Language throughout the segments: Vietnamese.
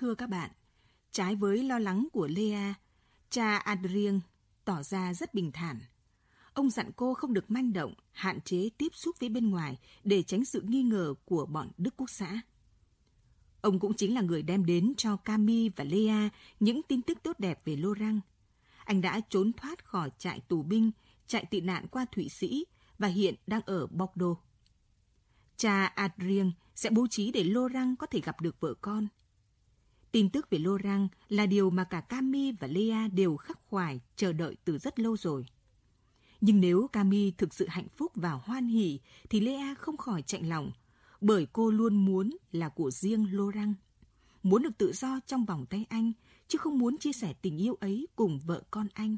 Thưa các bạn, trái với lo lắng của Lea, cha Adrien tỏ ra rất bình thản. Ông dặn cô không được manh động, hạn chế tiếp xúc với bên ngoài để tránh sự nghi ngờ của bọn Đức Quốc xã. Ông cũng chính là người đem đến cho Cami và Lea những tin tức tốt đẹp về Lorang. Anh đã trốn thoát khỏi trại tù binh, chạy tị nạn qua Thụy Sĩ và hiện đang ở Bordeaux. Cha Adrien sẽ bố trí để Lorang có thể gặp được vợ con. Tin tức về Loran là điều mà cả Cami và Lea đều khắc khoải chờ đợi từ rất lâu rồi. Nhưng nếu Cami thực sự hạnh phúc và hoan hỉ thì Lea không khỏi chạy lòng, bởi cô luôn muốn là của riêng Loran, Muốn được tự do trong vòng tay anh, chứ không muốn chia sẻ tình yêu ấy cùng vợ con anh.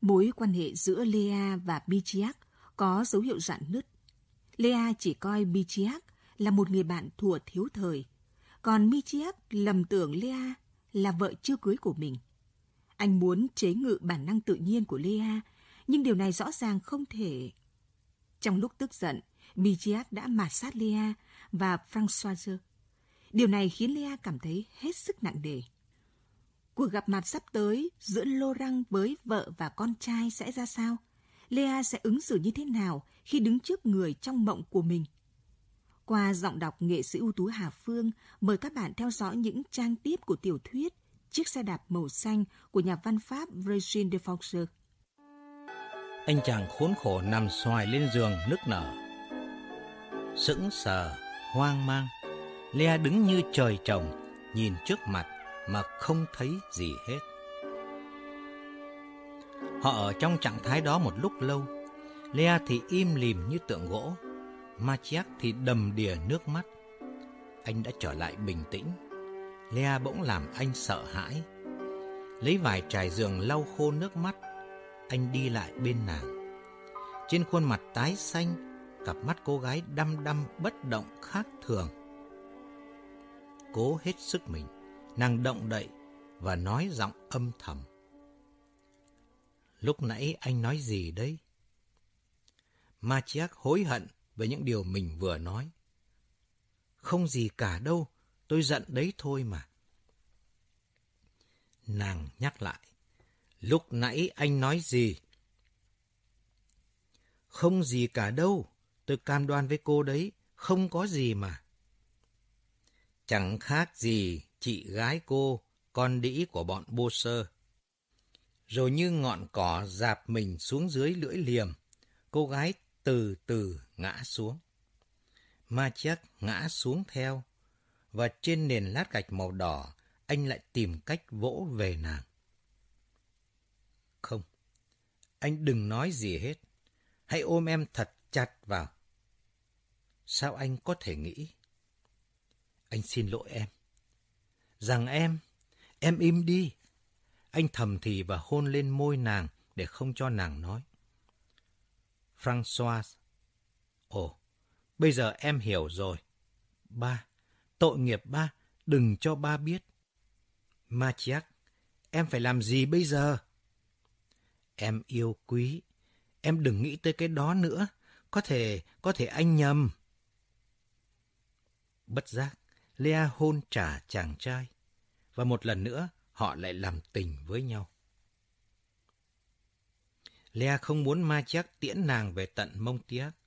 Mối quan hệ giữa Lea và Bichiak có dấu hiệu rạn nứt. Lea chỉ coi Bichiak là một người bạn thủa thiếu thời, còn Michiak lầm tưởng Lea là vợ chưa cưới của mình. Anh muốn chế ngự bản năng tự nhiên của Lea, nhưng điều này rõ ràng không thể. Trong lúc tức giận, Michiak đã mạt sát Lea và Françoise. Điều này khiến Lea cảm thấy hết sức nặng nề. Cuộc gặp mặt sắp tới giữa Laurent với vợ và con trai sẽ ra sao? Lea sẽ ứng xử như thế nào khi đứng trước người trong mộng của mình? Qua giọng đọc nghệ sĩ ưu tú Hà Phương, mời các bạn theo dõi những trang tiếp của tiểu thuyết Chiếc xe đạp màu xanh của nhà văn Pháp Virgin de Foxer. Anh chàng khốn khổ nằm xoài lên giường nức nở. Sững sờ, hoang mang, Lea đứng như trời trồng, nhìn trước mặt mà không thấy gì hết. Họ ở trong trạng thái đó một lúc lâu. Lea thì im lìm như tượng gỗ. Machiak thì đầm đìa nước mắt. Anh đã trở lại bình tĩnh. Lea bỗng làm anh sợ hãi. Lấy vài trải giường lau khô nước mắt, anh đi lại bên nàng. Trên khuôn mặt tái xanh, cặp mắt cô gái đăm đăm bất động khác thường. Cố hết sức mình, nàng động đậy và nói giọng âm thầm. Lúc nãy anh nói gì đấy? Machiak hối hận về những điều mình vừa nói. Không gì cả đâu, tôi giận đấy thôi mà. Nàng nhắc lại, lúc nãy anh nói gì? Không gì cả đâu, tôi cam đoan với cô đấy, không có gì mà. Chẳng khác gì chị gái cô, con đĩ của bọn bô sơ. Rồi như ngọn cỏ dạp mình xuống dưới lưỡi liềm, cô gái từ từ ngã xuống. Ma chắc ngã xuống theo, và trên nền lát gạch màu đỏ, anh lại tìm cách vỗ về nàng. Không, anh đừng nói gì hết. Hãy ôm em thật chặt vào. Sao anh có thể nghĩ? Anh xin lỗi em. Rằng em, em im đi. Anh thầm thì và hôn lên môi nàng để không cho nàng nói. François. Ồ, bây giờ em hiểu rồi. Ba, tội nghiệp ba, đừng cho ba biết. Machiac, em phải làm gì bây giờ? Em yêu quý, em đừng nghĩ tới cái đó nữa. Có thể, có thể anh nhầm. Bất giác, Lea hôn trả chàng trai. Và một lần nữa, họ lại làm tình với nhau. Lea không muốn ma chắc tiễn nàng về tận mông tiác.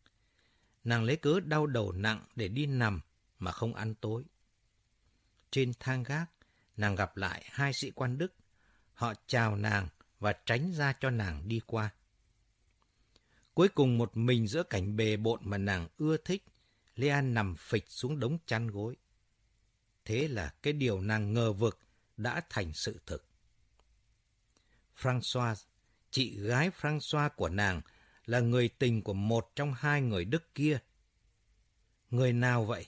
Nàng lấy cớ đau đầu nặng để đi nằm mà không ăn tối. Trên thang gác, nàng gặp lại hai sĩ quan Đức. Họ chào nàng và tránh ra cho nàng đi qua. Cuối cùng một mình giữa cảnh bề bộn mà nàng ưa thích, Lea nằm phịch xuống đống chăn gối. Thế là cái điều nàng ngờ vực đã thành sự thực. François chị gái François của nàng là người tình của một trong hai người Đức kia. Người nào vậy?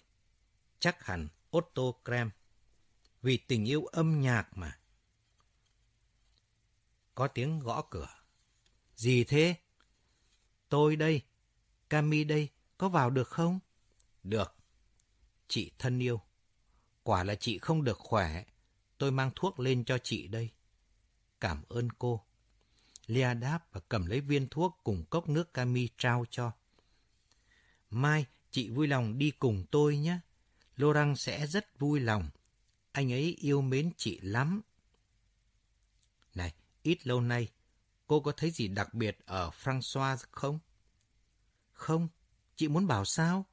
Chắc hẳn Otto Krem. Vì tình yêu âm nhạc mà. Có tiếng gõ cửa. Gì thế? Tôi đây. Cami đây. Có vào được không? Được. Chị thân yêu. Quả là chị không được khỏe. Tôi mang thuốc lên cho chị đây. Cảm ơn cô. Lia đáp và cầm lấy viên thuốc cùng cốc nước Cami trao cho. Mai, chị vui lòng đi cùng tôi nhé. Laurent sẽ rất vui lòng. anh ấy yêu mến chị lắm. Này, ít lâu nay, cô có thấy gì đặc biệt ở François không? Không, chị muốn bảo sao?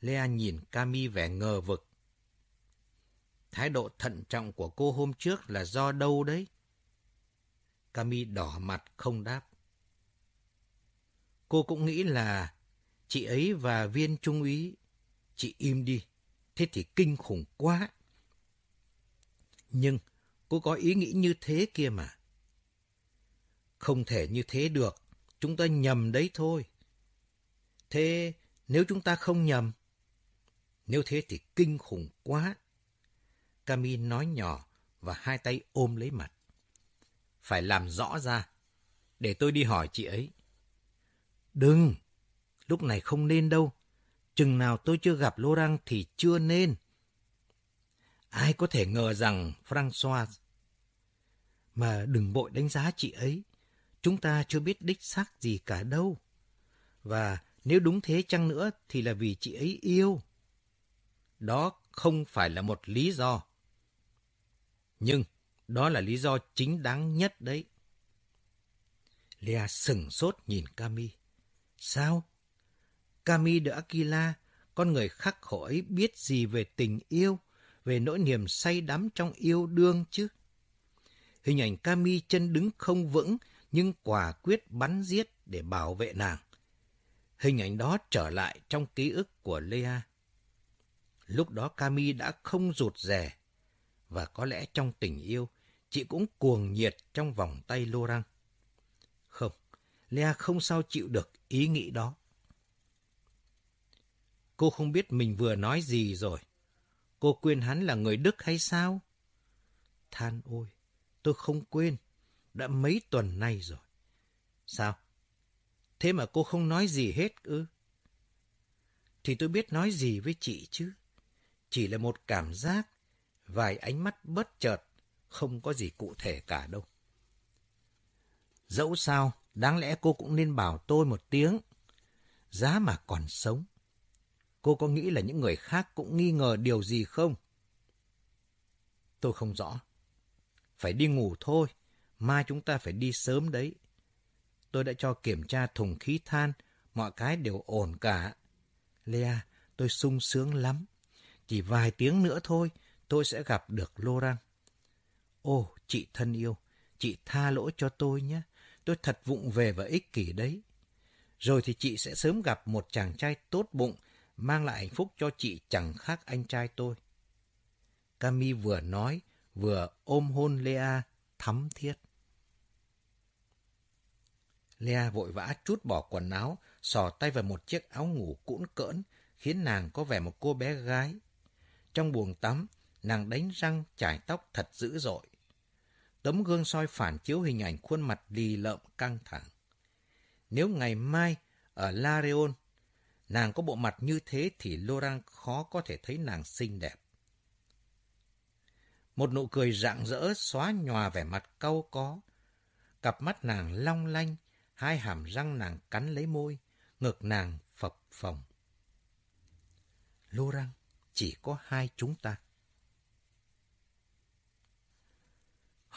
Lea nhìn Cami vẻ ngờ vực. Thái độ thận trọng của cô hôm trước là do đâu đấy? Cami đỏ mặt không đáp. Cô cũng nghĩ là chị ấy và viên trung úy. Chị im đi, thế thì kinh khủng quá. Nhưng cô có ý nghĩ như thế kia mà. Không thể như thế được, chúng ta nhầm đấy thôi. Thế nếu chúng ta không nhầm, nếu thế thì kinh khủng quá. Cami nói nhỏ và hai tay ôm lấy mặt. Phải làm rõ ra, để tôi đi hỏi chị ấy. Đừng, lúc này không nên đâu. Chừng nào tôi chưa gặp Laurent thì chưa nên. Ai có thể ngờ rằng François... Mà đừng vội đánh giá chị ấy. Chúng ta chưa biết đích xác gì cả đâu. Và nếu đúng thế chăng nữa thì là vì chị ấy yêu. Đó không phải là một lý do. Nhưng đó là lý do chính đáng nhất đấy. Lea sừng sốt nhìn Cami. Sao? Cami de Aquila, con người khắc khổ ấy biết gì về tình yêu, về nỗi niềm say đắm trong yêu đương chứ? Hình ảnh Cami chân đứng không vững nhưng quả quyết bắn giết để bảo vệ nàng. Hình ảnh đó trở lại trong ký ức của Lea. Lúc đó Cami đã không rụt rè, và có lẽ trong tình yêu, chị cũng cuồng nhiệt trong vòng tay Laurent. Không, Lea không sao chịu được ý nghĩ đó. Cô không biết mình vừa nói gì rồi. Cô quên hắn là người Đức hay sao? Than ôi, tôi không quên. Đã mấy tuần nay rồi. Sao? Thế mà cô không nói gì hết ư? Thì tôi biết nói gì với chị chứ. Chỉ là một cảm giác, vài ánh mắt bất chợt, không có gì cụ thể cả đâu. Dẫu sao, đáng lẽ cô cũng nên bảo tôi một tiếng. Giá mà còn sống. Cô có nghĩ là những người khác cũng nghi ngờ điều gì không? Tôi không rõ. Phải đi ngủ thôi, mai chúng ta phải đi sớm đấy. Tôi đã cho kiểm tra thùng khí than, mọi cái đều ổn cả. Lea, tôi sung sướng lắm. Chỉ vài tiếng nữa thôi, tôi sẽ gặp được Laurent. Ô, chị thân yêu, chị tha lỗi cho tôi nhé. Tôi thật vụng về và ích kỷ đấy. Rồi thì chị sẽ sớm gặp một chàng trai tốt bụng, mang lại hạnh phúc cho chị chẳng khác anh trai tôi. Cami vừa nói, vừa ôm hôn Lea thắm thiết. Lea vội vã trút bỏ quần áo, sò tay vào một chiếc áo ngủ cũn cỡn, khiến nàng có vẻ một cô bé gái. Trong buồng tắm, nàng đánh răng chải tóc thật dữ dội. Tấm gương soi phản chiếu hình ảnh khuôn mặt lì lợm căng thẳng. Nếu ngày mai ở La Reon, nàng có bộ mặt như thế thì Laurent khó có thể thấy nàng xinh đẹp. Một nụ cười rạng rỡ xóa nhòa vẻ mặt cau có. Cặp mắt nàng long lanh, hai hàm răng nàng cắn lấy môi, ngực nàng phập phồng. Laurent, chỉ có hai chúng ta.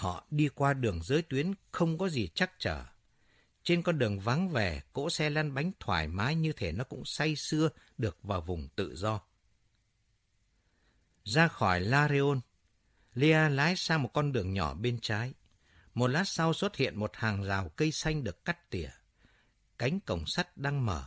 Họ đi qua đường giới tuyến không có gì chắc trở. Trên con đường vắng vẻ, cỗ xe lăn bánh thoải mái như thể nó cũng say sưa được vào vùng tự do. Ra khỏi La Reon, Lia lái sang một con đường nhỏ bên trái. Một lát sau xuất hiện một hàng rào cây xanh được cắt tỉa. Cánh cổng sắt đang mở,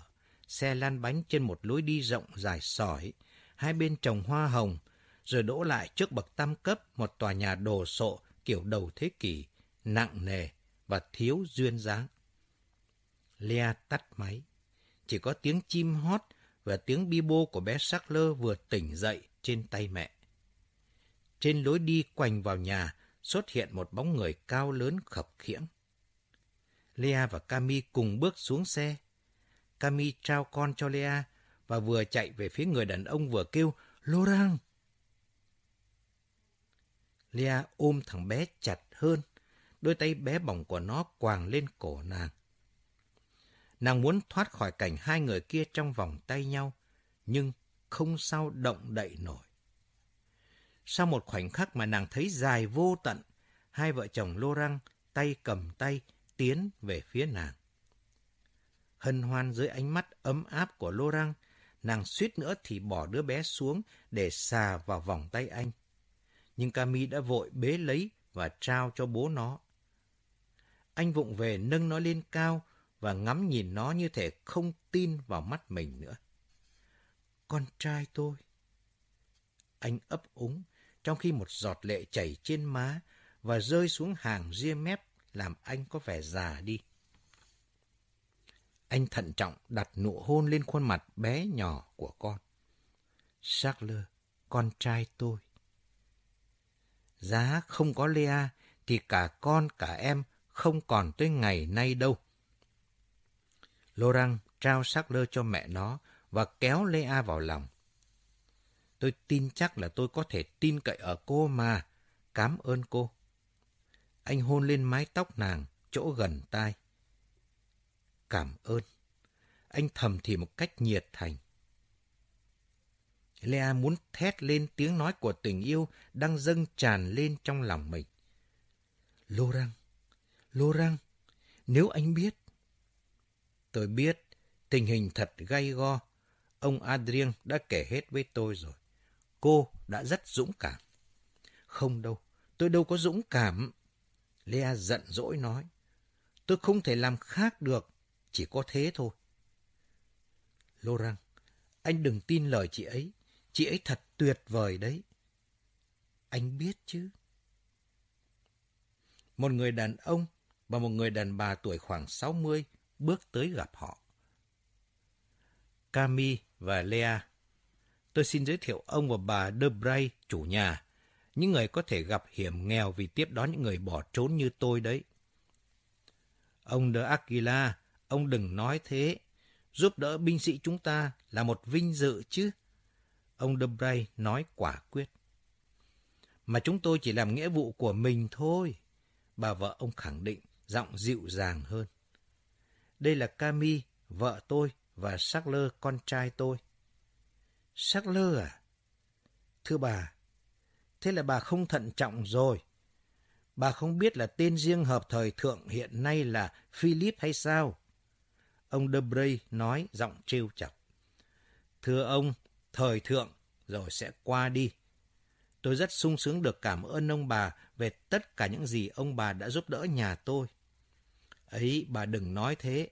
xe lăn bánh trên một lối đi rộng dài sỏi, hai bên trồng hoa hồng, rồi đỗ lại trước bậc tam cấp một tòa nhà đồ sộ kiểu đầu thế kỷ, nặng nề và thiếu duyên dáng. Lea tắt máy. Chỉ có tiếng chim hót và tiếng bi bô của bé sắc lơ vừa tỉnh dậy trên tay mẹ. Trên lối đi quanh vào nhà xuất hiện một bóng người cao lớn khập khiễng. Lea và Cami cùng bước xuống xe. Cami trao con cho Lea và vừa chạy về phía người đàn ông vừa kêu Laurent. Lea ôm thằng bé chặt hơn, đôi tay bé bỏng của nó quàng lên cổ nàng. Nàng muốn thoát khỏi cảnh hai người kia trong vòng tay nhau, nhưng không sao động đậy nổi. sau một khoảnh khắc mà nàng thấy dài vô tận, hai vợ chồng lô răng tay cầm tay tiến về phía nàng. Hân hoan dưới ánh mắt ấm áp của lô răng, nàng suýt nữa thì bỏ đứa bé xuống để xà vào vòng tay anh. Nhưng Cami đã vội bế lấy và trao cho bố nó. Anh vụng về nâng nó lên cao và ngắm nhìn nó như thể không tin vào mắt mình nữa. Con trai tôi. Anh ấp úng, trong khi một giọt lệ chảy trên má và rơi xuống hàng ria mép làm anh có vẻ già đi. Anh thận trọng đặt nụ hôn lên khuôn mặt bé nhỏ của con. Charles, con trai tôi. Giá không có Lea thì cả con cả em không còn tới ngày nay đâu. Laurent trao Charles cho mẹ nó và kéo Lea vào lòng. Tôi tin chắc là tôi có thể tin cậy ở cô mà. Cảm ơn cô. Anh hôn lên mái tóc nàng, chỗ gần tai. Cảm ơn. Anh thầm thì một cách nhiệt thành. Lea muốn thét lên tiếng nói của tình yêu đang dâng tràn lên trong lòng mình. Lô răng, lô răng, nếu anh biết. Tôi biết, tình hình thật gay go. Ông Adrien đã kể hết với tôi rồi. Cô đã rất dũng cảm. Không đâu, tôi đâu có dũng cảm. Lea giận dỗi nói. Tôi không thể làm khác được, chỉ có thế thôi. Lô-răng, anh đừng tin lời chị ấy. Chị ấy thật tuyệt vời đấy. Anh biết chứ. Một người đàn ông và một người đàn bà tuổi khoảng 60 bước tới gặp họ. Cami và Lea. Tôi xin giới thiệu ông và bà Debray, chủ nhà, những người có thể gặp hiểm nghèo vì tiếp đón những người bỏ trốn như tôi đấy. Ông de Aquila, ông đừng nói thế. Giúp đỡ binh sĩ chúng ta là một vinh dự chứ. Ông Debray nói quả quyết. Mà chúng tôi chỉ làm nghĩa vụ của mình thôi. Bà vợ ông khẳng định, giọng dịu dàng hơn. Đây là Cami, vợ tôi, và Sackler, con trai tôi. Sackler à? Thưa bà, thế là bà không thận trọng rồi. Bà không biết là tên riêng hợp thời thượng hiện nay là Philip hay sao? Ông Debray nói giọng trêu chọc. Thưa ông, thời thượng rồi sẽ qua đi. Tôi rất sung sướng được cảm ơn ông bà về tất cả những gì ông bà đã giúp đỡ nhà tôi. Ấy, bà đừng nói thế.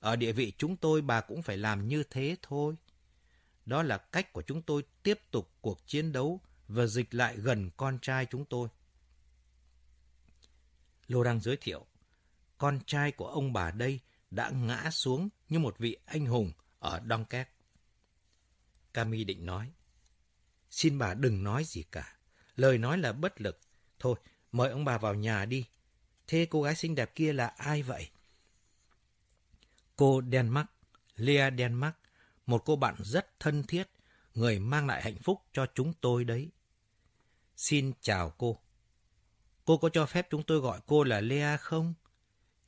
Ở địa vị chúng tôi bà cũng phải làm như thế thôi. Đó là cách của chúng tôi tiếp tục cuộc chiến đấu và dịch lại gần con trai chúng tôi. Lô đang giới thiệu, con trai của ông bà đây đã ngã xuống như một vị anh hùng ở Dunkirk. Cami định nói, xin bà đừng nói gì cả, lời nói là bất lực. Thôi, mời ông bà vào nhà đi. Thế cô gái xinh đẹp kia là ai vậy? Cô Denmark, Lea Denmark, một cô bạn rất thân thiết, người mang lại hạnh phúc cho chúng tôi đấy. Xin chào cô. Cô có cho phép chúng tôi gọi cô là Lea không?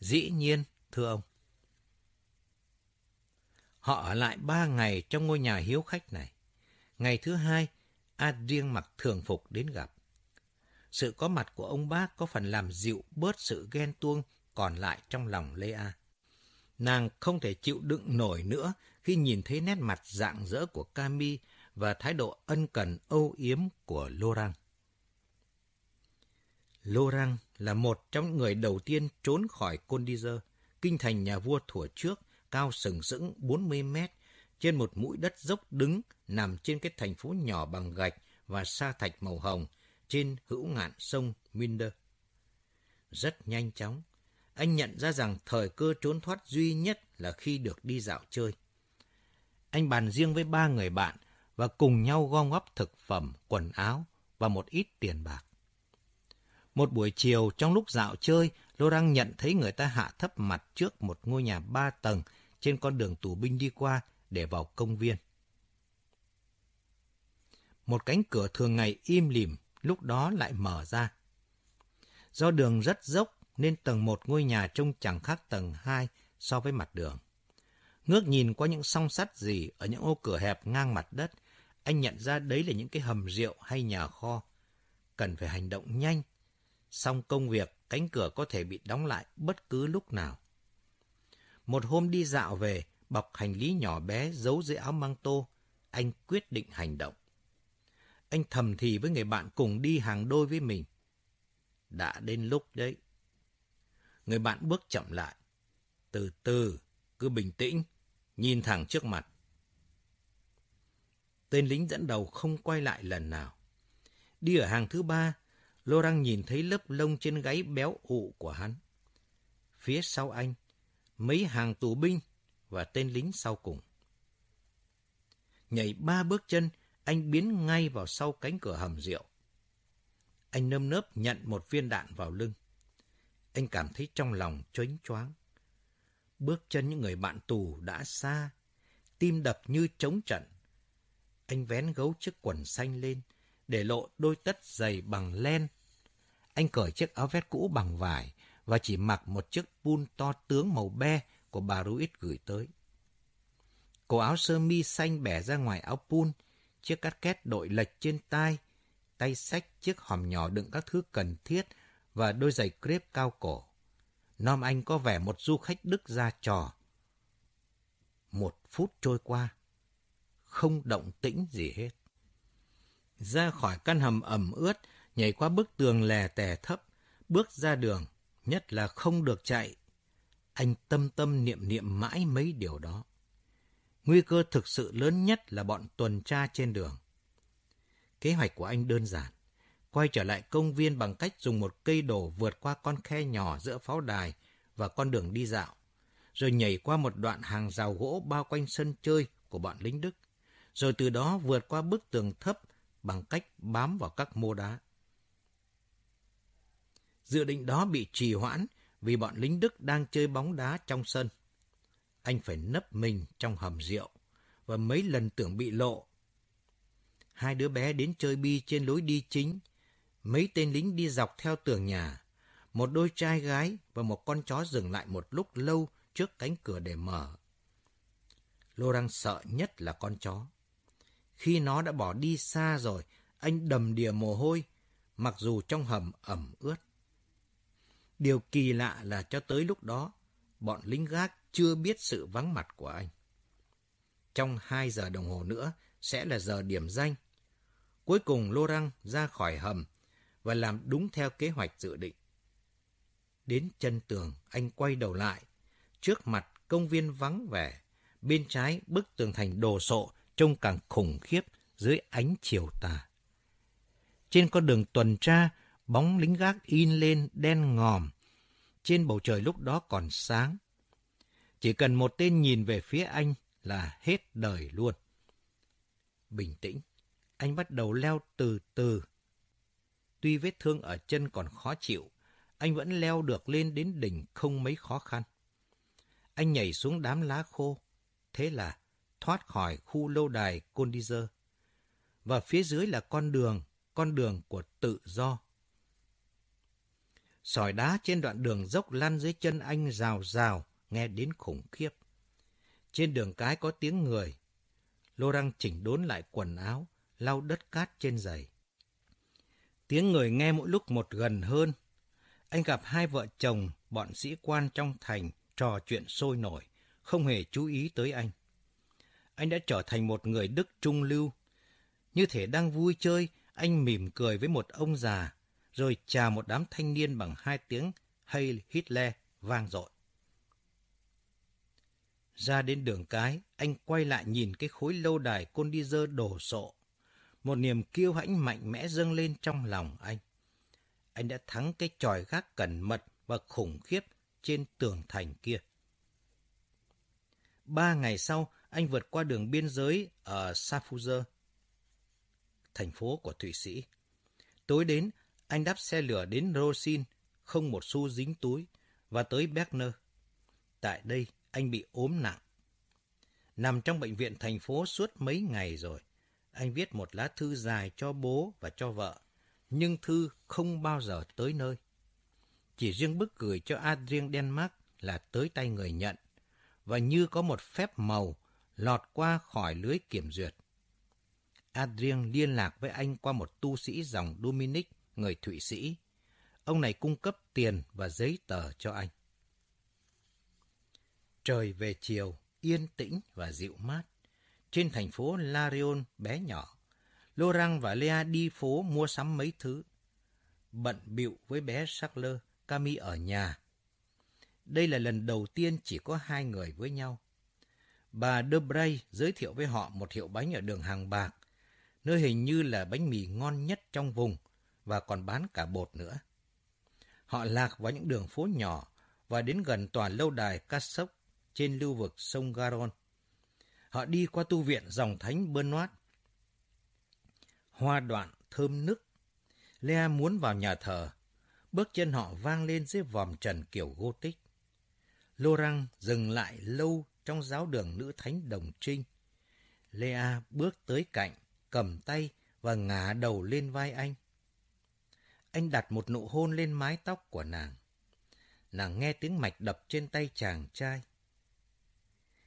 Dĩ nhiên, thưa ông. Họ ở lại ba ngày trong ngôi nhà hiếu khách này. Ngày thứ hai, Adrien mặc thường phục đến gặp. Sự có mặt của ông bác có phần làm dịu bớt sự ghen tuông còn lại trong lòng Lea. Nàng không thể chịu đựng nổi nữa khi nhìn thấy nét mặt dạng dỡ của Cami và thái độ ân cần âu yếm của Laurent. Laurent là một trong những người đầu tiên trốn khỏi Condizer, kinh thành nhà vua thủa trước, cao sừng sững 40 mét, trên một mũi đất dốc đứng nằm trên cái thành phố nhỏ bằng gạch và sa thạch màu hồng trên hữu ngạn sông Minder. Rất nhanh chóng, anh nhận ra rằng thời cơ trốn thoát duy nhất là khi được đi dạo chơi. Anh bàn riêng với ba người bạn và cùng nhau gom góp thực phẩm, quần áo và một ít tiền bạc. Một buổi chiều trong lúc dạo chơi, Lô nhận thấy người ta hạ thấp mặt trước một ngôi nhà ba tầng trên con đường tù binh đi qua để vào công viên. Một cánh cửa thường ngày im lìm lúc đó lại mở ra. Do đường rất dốc nên tầng một ngôi nhà trông chẳng khác tầng 2 so với mặt đường. Ngước nhìn qua những song sắt gì ở những ô cửa hẹp ngang mặt đất, anh nhận ra đấy là những cái hầm rượu hay nhà kho. cần phải hành động nhanh. Xong công việc, cánh cửa có thể bị đóng lại bất cứ lúc nào. Một hôm đi dạo về, bọc hành lý nhỏ bé giấu dưới áo măng tô, anh quyết định hành động. Anh thầm thì với người bạn cùng đi hàng đôi với mình. Đã đến lúc đấy. Người bạn bước chậm lại. Từ từ, cứ bình tĩnh, nhìn thẳng trước mặt. Tên lính dẫn đầu không quay lại lần nào. Đi ở hàng thứ ba, Laurent nhìn thấy lớp lông trên gáy béo ụ của hắn. Phía sau anh, mấy hàng tù binh và tên lính sau cùng. Nhảy ba bước chân, anh biến ngay vào sau cánh cửa hầm rượu. Anh nơm nớp nhận một viên đạn vào lưng. Anh cảm thấy trong lòng chónh choáng. Bước chân những người bạn tù đã xa, tim đập như trống trận. Anh vén gấu chiếc quần xanh lên, để lộ đôi tất giày bằng len. Anh cởi chiếc áo vest cũ bằng vải và chỉ mặc một chiếc pun to tướng màu be của bà Ruiz gửi tới. Cổ áo sơ mi xanh bẻ ra ngoài áo pun, chiếc cắt két đội lệch trên tai, tay sách chiếc hòm nhỏ đựng các thứ cần thiết và đôi giày crepe cao cổ. Nom Anh có vẻ một du khách Đức ra trò. Một phút trôi qua, không động tĩnh gì hết. Ra khỏi căn hầm ẩm ướt, nhảy qua bức tường lè tè thấp, bước ra đường, nhất là không được chạy. Anh tâm tâm niệm niệm mãi mấy điều đó. Nguy cơ thực sự lớn nhất là bọn tuần tra trên đường. Kế hoạch của anh đơn giản. Quay trở lại công viên bằng cách dùng một cây đổ vượt qua con khe nhỏ giữa pháo đài và con đường đi dạo, rồi nhảy qua một đoạn hàng rào gỗ bao quanh sân chơi của bọn lính Đức, rồi từ đó vượt qua bức tường thấp bằng cách bám vào các mô đá. Dự định đó bị trì hoãn vì bọn lính Đức đang chơi bóng đá trong sân. Anh phải nấp mình trong hầm rượu và mấy lần tưởng bị lộ. Hai đứa bé đến chơi bi trên lối đi chính. Mấy tên lính đi dọc theo tường nhà. Một đôi trai gái và một con chó dừng lại một lúc lâu trước cánh cửa để mở. Lô đang sợ nhất là con chó. Khi nó đã bỏ đi xa rồi, anh đầm đìa mồ hôi, mặc dù trong hầm ẩm ướt. Điều kỳ lạ là cho tới lúc đó, bọn lính gác chưa biết sự vắng mặt của anh. Trong hai giờ đồng hồ nữa sẽ là giờ điểm danh. Cuối cùng Lô Răng ra khỏi hầm và làm đúng theo kế hoạch dự định. Đến chân tường, anh quay đầu lại. Trước mặt công viên vắng vẻ, bên trái bức tường thành đồ sộ trông càng khủng khiếp dưới ánh chiều tà. Trên con đường tuần tra, bóng lính gác in lên đen ngòm. Trên bầu trời lúc đó còn sáng. Chỉ cần một tên nhìn về phía anh là hết đời luôn. Bình tĩnh, anh bắt đầu leo từ từ. Tuy vết thương ở chân còn khó chịu, anh vẫn leo được lên đến đỉnh không mấy khó khăn. Anh nhảy xuống đám lá khô. Thế là thoát khỏi khu lâu đài Condizer. Và phía dưới là con đường, con đường của tự do. Sỏi đá trên đoạn đường dốc lăn dưới chân anh rào rào, nghe đến khủng khiếp. Trên đường cái có tiếng người. Lô răng chỉnh đốn lại quần áo, lau đất cát trên giày. Tiếng người nghe mỗi lúc một gần hơn. Anh gặp hai vợ chồng, bọn sĩ quan trong thành, trò chuyện sôi nổi, không hề chú ý tới anh anh đã trở thành một người Đức trung lưu. Như thể đang vui chơi, anh mỉm cười với một ông già, rồi chào một đám thanh niên bằng hai tiếng Heil Hitler vang dội. Ra đến đường cái, anh quay lại nhìn cái khối lâu đài côn đi dơ đổ sộ. Một niềm kiêu hãnh mạnh mẽ dâng lên trong lòng anh. Anh đã thắng cái tròi gác cẩn mật và khủng khiếp trên tường thành kia. Ba ngày sau, anh vượt qua đường biên giới ở Safuzer, thành phố của Thụy Sĩ. Tối đến, anh đáp xe lửa đến Rosin, không một xu dính túi, và tới Berner. Tại đây, anh bị ốm nặng. Nằm trong bệnh viện thành phố suốt mấy ngày rồi, anh viết một lá thư dài cho bố và cho vợ, nhưng thư không bao giờ tới nơi. Chỉ riêng bức gửi cho Adrien Denmark là tới tay người nhận, và như có một phép màu lọt qua khỏi lưới kiểm duyệt. Adrien liên lạc với anh qua một tu sĩ dòng Dominic người Thụy Sĩ. Ông này cung cấp tiền và giấy tờ cho anh. Trời về chiều, yên tĩnh và dịu mát. Trên thành phố Larion bé nhỏ, Laurent và Lea đi phố mua sắm mấy thứ. Bận bịu với bé Charles, Cami ở nhà. Đây là lần đầu tiên chỉ có hai người với nhau. Bà Debray giới thiệu với họ một hiệu bánh ở đường Hàng Bạc, nơi hình như là bánh mì ngon nhất trong vùng và còn bán cả bột nữa. Họ lạc vào những đường phố nhỏ và đến gần tòa lâu đài Cassoc trên lưu vực sông Garon. Họ đi qua tu viện dòng thánh Bernard. Hoa đoạn thơm nức. Lea muốn vào nhà thờ. Bước chân họ vang lên dưới vòm trần kiểu Gothic. Laurent dừng lại lâu trong giáo đường nữ thánh đồng trinh. Lea bước tới cạnh, cầm tay và ngả đầu lên vai anh. Anh đặt một nụ hôn lên mái tóc của nàng. Nàng nghe tiếng mạch đập trên tay chàng trai.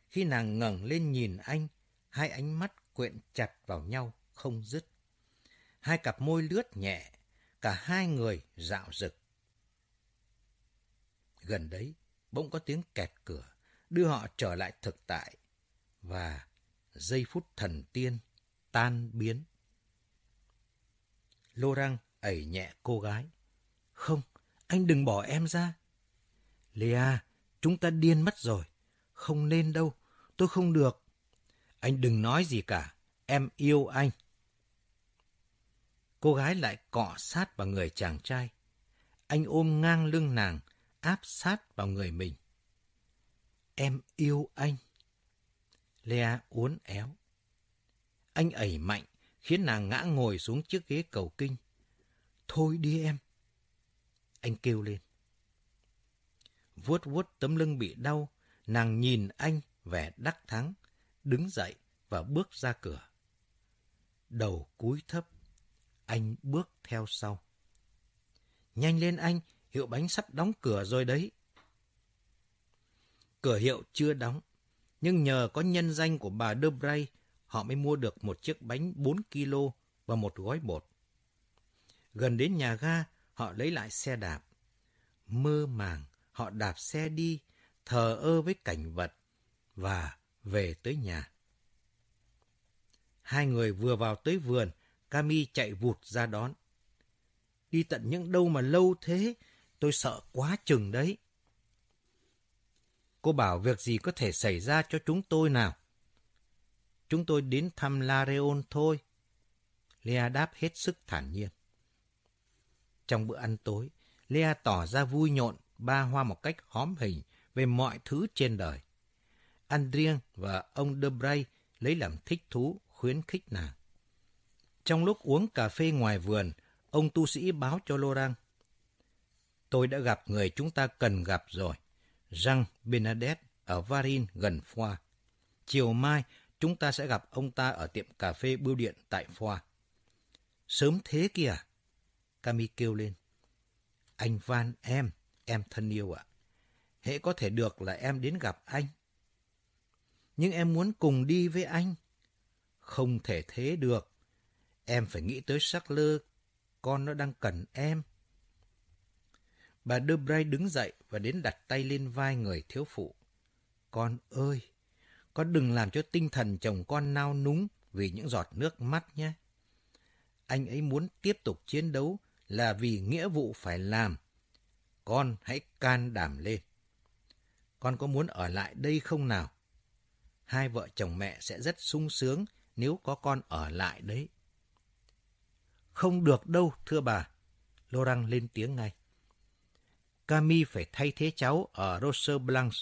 Khi nàng ngẩng lên nhìn anh, hai ánh mắt quyện chặt vào nhau, không dứt. Hai cặp môi lướt nhẹ, cả hai người dạo rực. Gần đấy, bỗng có tiếng kẹt cửa, đưa họ trở lại thực tại. Và giây phút thần tiên tan biến. Lô răng ẩy nhẹ cô gái. Không, anh đừng bỏ em ra. Lea, chúng ta điên mất rồi. Không nên đâu, tôi không được. Anh đừng nói gì cả, em yêu anh. Cô gái lại cọ sát vào người chàng trai. Anh ôm ngang lưng nàng, áp sát vào người mình. Em yêu anh. Lea uốn éo. Anh ẩy mạnh, khiến nàng ngã ngồi xuống chiếc ghế cầu kinh. Thôi đi em. Anh kêu lên. Vuốt vuốt tấm lưng bị đau, nàng nhìn anh vẻ đắc thắng, đứng dậy và bước ra cửa. Đầu cúi thấp, anh bước theo sau. Nhanh lên anh, hiệu bánh sắp đóng cửa rồi đấy. Cửa hiệu chưa đóng, nhưng nhờ có nhân danh của bà Debray, họ mới mua được một chiếc bánh 4 kg và một gói bột. Gần đến nhà ga, họ lấy lại xe đạp. Mơ màng, họ đạp xe đi, thờ ơ với cảnh vật và về tới nhà. Hai người vừa vào tới vườn, Cami chạy vụt ra đón. Đi tận những đâu mà lâu thế, tôi sợ quá chừng đấy. Cô bảo việc gì có thể xảy ra cho chúng tôi nào. Chúng tôi đến thăm Lareon thôi. Lea đáp hết sức thản nhiên. Trong bữa ăn tối, Lea tỏ ra vui nhộn, ba hoa một cách hóm hình về mọi thứ trên đời. Andrien và ông Debray lấy làm thích thú, khuyến khích nàng. Trong lúc uống cà phê ngoài vườn, ông tu sĩ báo cho Laurent. Tôi đã gặp người chúng ta cần gặp rồi. Jean Bernadette ở Varin gần Foix. Chiều mai, chúng ta sẽ gặp ông ta ở tiệm cà phê bưu điện tại Foix. Sớm thế kìa. Cami kêu lên. Anh Van em, em thân yêu ạ. Hễ có thể được là em đến gặp anh. Nhưng em muốn cùng đi với anh. Không thể thế được. Em phải nghĩ tới sắc lơ, con nó đang cần em. Bà Debray đứng dậy và đến đặt tay lên vai người thiếu phụ. Con ơi, con đừng làm cho tinh thần chồng con nao núng vì những giọt nước mắt nhé. Anh ấy muốn tiếp tục chiến đấu là vì nghĩa vụ phải làm. Con hãy can đảm lên. Con có muốn ở lại đây không nào? Hai vợ chồng mẹ sẽ rất sung sướng nếu có con ở lại đấy. Không được đâu, thưa bà. Laurent lên tiếng ngay. Cami phải thay thế cháu ở Roser Blancs.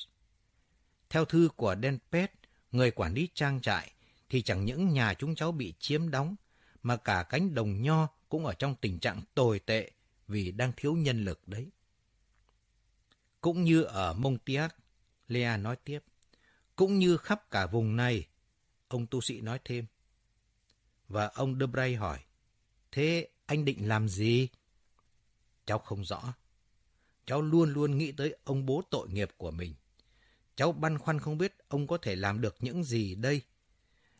Theo thư của Denpet, người quản lý trang trại, thì chẳng những nhà chúng cháu bị chiếm đóng, mà cả cánh đồng nho cũng ở trong tình trạng tồi tệ vì đang thiếu nhân lực đấy. Cũng như ở Montiac, Lea nói tiếp, cũng như khắp cả vùng này, ông tu sĩ nói thêm. Và ông Debray hỏi, thế anh định làm gì? Cháu không rõ. Cháu luôn luôn nghĩ tới ông bố tội nghiệp của mình. Cháu băn khoăn không biết ông có thể làm được những gì đây.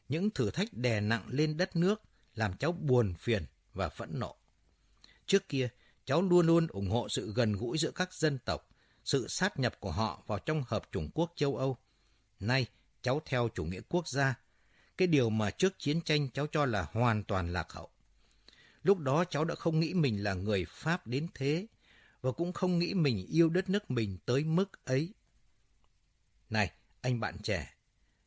Những thử thách đè nặng lên đất nước làm cháu buồn phiền và phẫn nộ. Trước kia, cháu luôn luôn ủng hộ sự gần gũi giữa các dân tộc, sự sát nhập của họ vào trong hợp chủng quốc châu Âu. Nay, cháu theo chủ nghĩa quốc gia, cái điều mà trước chiến tranh cháu cho là hoàn toàn lạc hậu. Lúc đó cháu đã không nghĩ mình là người Pháp đến thế, và cũng không nghĩ mình yêu đất nước mình tới mức ấy. Này, anh bạn trẻ,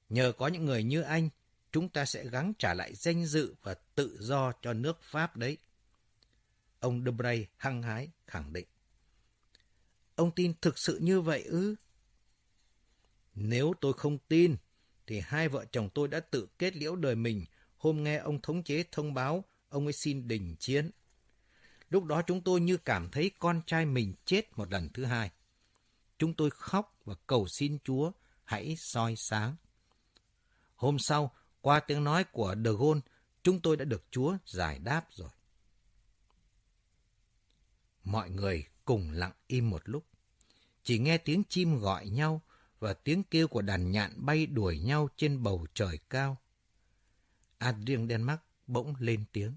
nhờ có những người như anh, chúng ta sẽ gắng trả lại danh dự và tự do cho nước Pháp đấy. Ông Debray hăng hái khẳng định. Ông tin thực sự như vậy ư? Nếu tôi không tin, thì hai vợ chồng tôi đã tự kết liễu đời mình hôm nghe ông thống chế thông báo ông ấy xin đình chiến. Lúc đó chúng tôi như cảm thấy con trai mình chết một lần thứ hai. Chúng tôi khóc và cầu xin Chúa hãy soi sáng. Hôm sau, qua tiếng nói của De Gaulle, chúng tôi đã được Chúa giải đáp rồi. Mọi người cùng lặng im một lúc. Chỉ nghe tiếng chim gọi nhau và tiếng kêu của đàn nhạn bay đuổi nhau trên bầu trời cao. Adrien Denmark bỗng lên tiếng.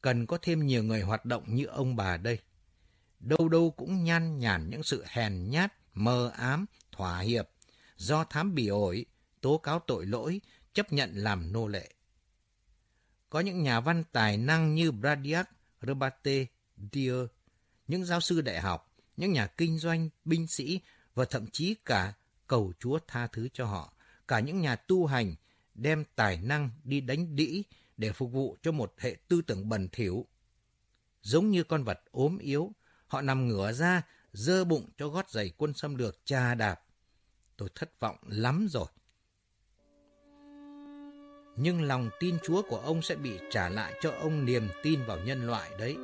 Cần có thêm nhiều người hoạt động như ông bà đây. Đâu đâu cũng nhan nhản những sự hèn nhát, mờ ám, thỏa hiệp, do thám bỉ ổi, tố cáo tội lỗi, chấp nhận làm nô lệ. Có những nhà văn tài năng như Bradiac, Rebate, Dier, những giáo sư đại học, những nhà kinh doanh, binh sĩ và thậm chí cả cầu Chúa tha thứ cho họ, cả những nhà tu hành đem tài năng đi đánh đĩ để phục vụ cho một hệ tư tưởng bẩn thỉu. Giống như con vật ốm yếu, họ nằm ngửa ra, dơ bụng cho gót giày quân xâm lược trà đạp. Tôi thất vọng lắm rồi. Nhưng lòng tin Chúa của ông sẽ bị trả lại cho ông niềm tin vào nhân loại đấy.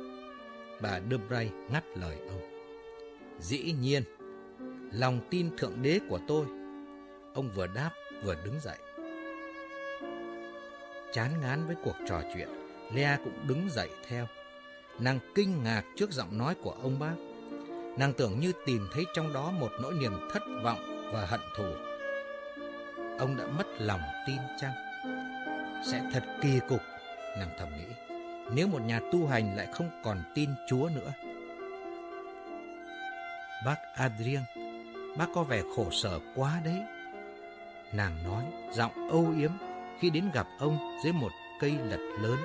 Bà Debray ngắt lời ông. Dĩ nhiên, lòng tin Thượng Đế của tôi. Ông vừa đáp vừa đứng dậy. Chán ngán với cuộc trò chuyện, Lea cũng đứng dậy theo. Nàng kinh ngạc trước giọng nói của ông bác. Nàng tưởng như tìm thấy trong đó một nỗi niềm thất vọng và hận thù. Ông đã mất lòng tin chăng? Sẽ thật kỳ cục, nàng thầm nghĩ, nếu một nhà tu hành lại không còn tin Chúa nữa. Bác Adrien, bác có vẻ khổ sở quá đấy. Nàng nói, giọng âu yếm khi đến gặp ông dưới một cây lật lớn